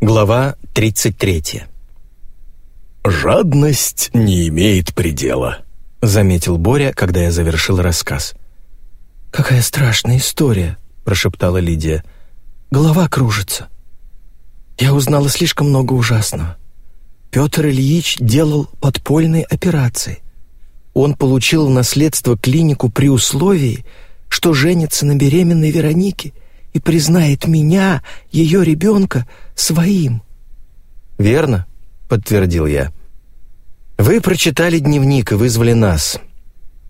Глава 33 «Жадность не имеет предела», — заметил Боря, когда я завершил рассказ. «Какая страшная история», — прошептала Лидия. «Голова кружится. Я узнала слишком много ужасного. Петр Ильич делал подпольные операции. Он получил в наследство клинику при условии, что женится на беременной Веронике и признает меня, ее ребенка, своим». «Верно», — подтвердил я. «Вы прочитали дневник и вызвали нас.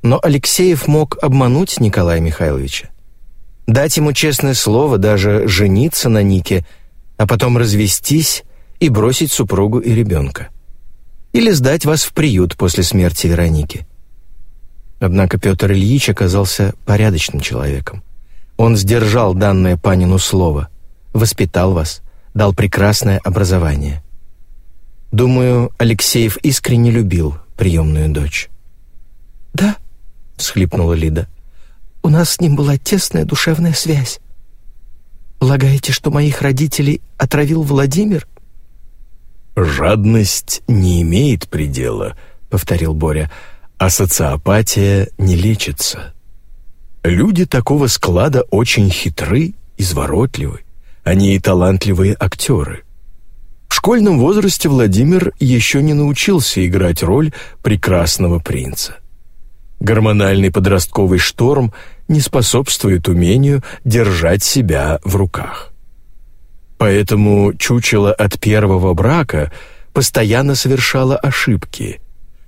Но Алексеев мог обмануть Николая Михайловича. Дать ему честное слово, даже жениться на Нике, а потом развестись и бросить супругу и ребенка. Или сдать вас в приют после смерти Вероники. Однако Петр Ильич оказался порядочным человеком. Он сдержал данное Панину слово, воспитал вас, дал прекрасное образование. Думаю, Алексеев искренне любил приемную дочь. «Да», — всхлипнула Лида, — «у нас с ним была тесная душевная связь. Полагаете, что моих родителей отравил Владимир?» «Жадность не имеет предела», — повторил Боря, «а социопатия не лечится. Люди такого склада очень хитры, изворотливы, они и талантливые актеры. В школьном возрасте Владимир еще не научился играть роль прекрасного принца. Гормональный подростковый шторм не способствует умению держать себя в руках. Поэтому чучело от первого брака постоянно совершало ошибки.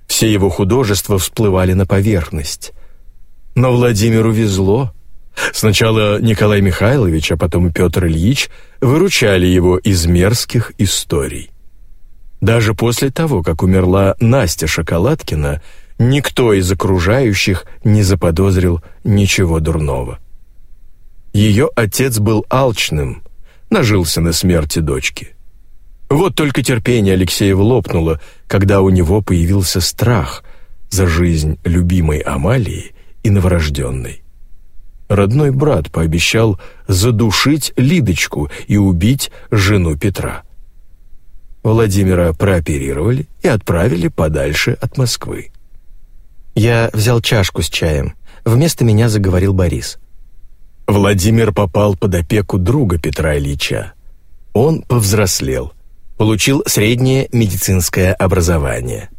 Все его художества всплывали на поверхность. Но Владимиру везло. Сначала Николай Михайлович, а потом и Петр Ильич выручали его из мерзких историй. Даже после того, как умерла Настя Шоколадкина, никто из окружающих не заподозрил ничего дурного. Ее отец был алчным, нажился на смерти дочки. Вот только терпение Алексеева лопнуло, когда у него появился страх за жизнь любимой Амалии и новорожденной. Родной брат пообещал задушить Лидочку и убить жену Петра. Владимира прооперировали и отправили подальше от Москвы. Я взял чашку с чаем. Вместо меня заговорил Борис. Владимир попал под опеку друга Петра Ильича. Он повзрослел, получил среднее медицинское образование.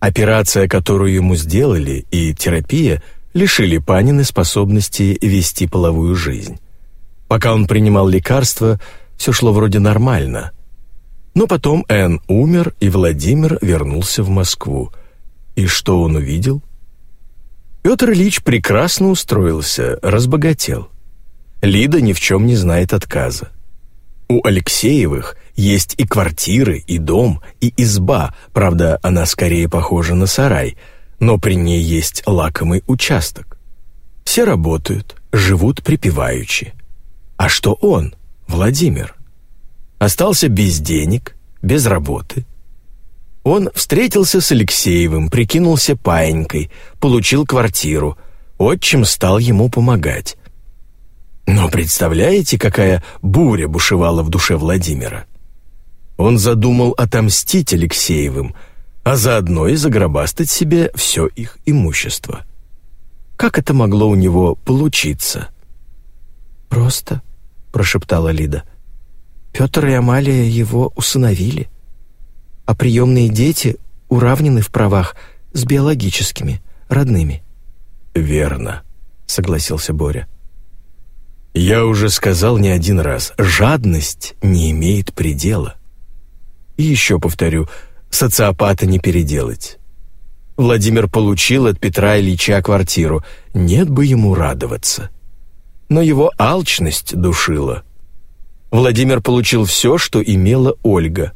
Операция, которую ему сделали, и терапия лишили Панины способности вести половую жизнь. Пока он принимал лекарства, все шло вроде нормально. Но потом Энн умер, и Владимир вернулся в Москву. И что он увидел? Петр Ильич прекрасно устроился, разбогател. Лида ни в чем не знает отказа. У Алексеевых есть и квартиры, и дом, и изба, правда, она скорее похожа на сарай, но при ней есть лакомый участок. Все работают, живут припеваючи. А что он, Владимир? Остался без денег, без работы. Он встретился с Алексеевым, прикинулся паенькой, получил квартиру. Отчим стал ему помогать. Но представляете, какая буря бушевала в душе Владимира? Он задумал отомстить Алексеевым, а заодно и загробастать себе все их имущество. Как это могло у него получиться? «Просто», — прошептала Лида. «Петр и Амалия его усыновили, а приемные дети уравнены в правах с биологическими, родными». «Верно», — согласился Боря. Я уже сказал не один раз, жадность не имеет предела. И еще повторю, социопата не переделать. Владимир получил от Петра Ильича квартиру, нет бы ему радоваться. Но его алчность душила. Владимир получил все, что имела Ольга.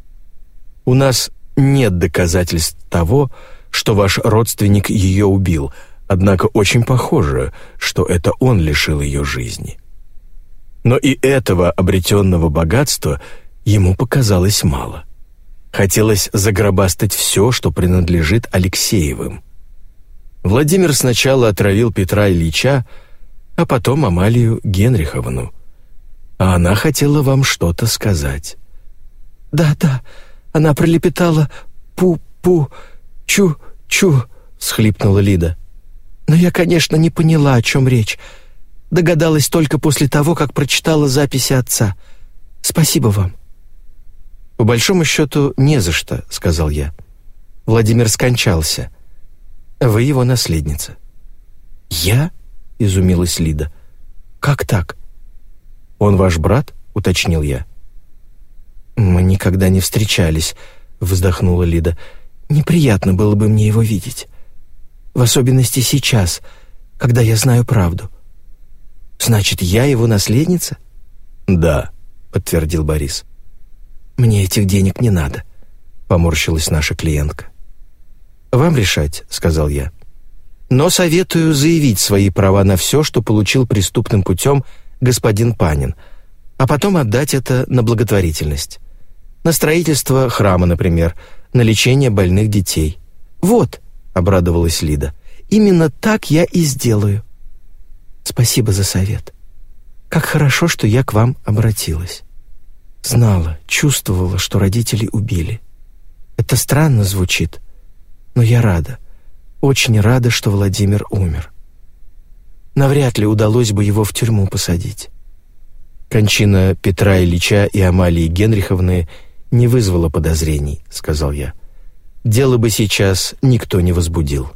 У нас нет доказательств того, что ваш родственник ее убил, однако очень похоже, что это он лишил ее жизни. Но и этого обретенного богатства ему показалось мало. Хотелось загробастать все, что принадлежит Алексеевым. Владимир сначала отравил Петра Ильича, а потом Амалию Генриховну. А она хотела вам что-то сказать. Да, да, она пролепетала «пу-пу, чу-чу», — схлипнула Лида. «Но я, конечно, не поняла, о чем речь. Догадалась только после того, как прочитала записи отца. Спасибо вам». «По большому счету, не за что», — сказал я. «Владимир скончался. Вы его наследница». «Я?» — изумилась Лида. «Как так?» «Он ваш брат?» — уточнил я. «Мы никогда не встречались», — вздохнула Лида. «Неприятно было бы мне его видеть. В особенности сейчас, когда я знаю правду». «Значит, я его наследница?» «Да», — подтвердил Борис. «Мне этих денег не надо», — поморщилась наша клиентка. «Вам решать», — сказал я. «Но советую заявить свои права на все, что получил преступным путем господин Панин, а потом отдать это на благотворительность. На строительство храма, например, на лечение больных детей. «Вот», — обрадовалась Лида, — «именно так я и сделаю». «Спасибо за совет. Как хорошо, что я к вам обратилась». Знала, чувствовала, что родители убили. Это странно звучит, но я рада, очень рада, что Владимир умер. Навряд ли удалось бы его в тюрьму посадить. Кончина Петра Ильича и Амалии Генриховны не вызвала подозрений, сказал я. Дело бы сейчас никто не возбудил.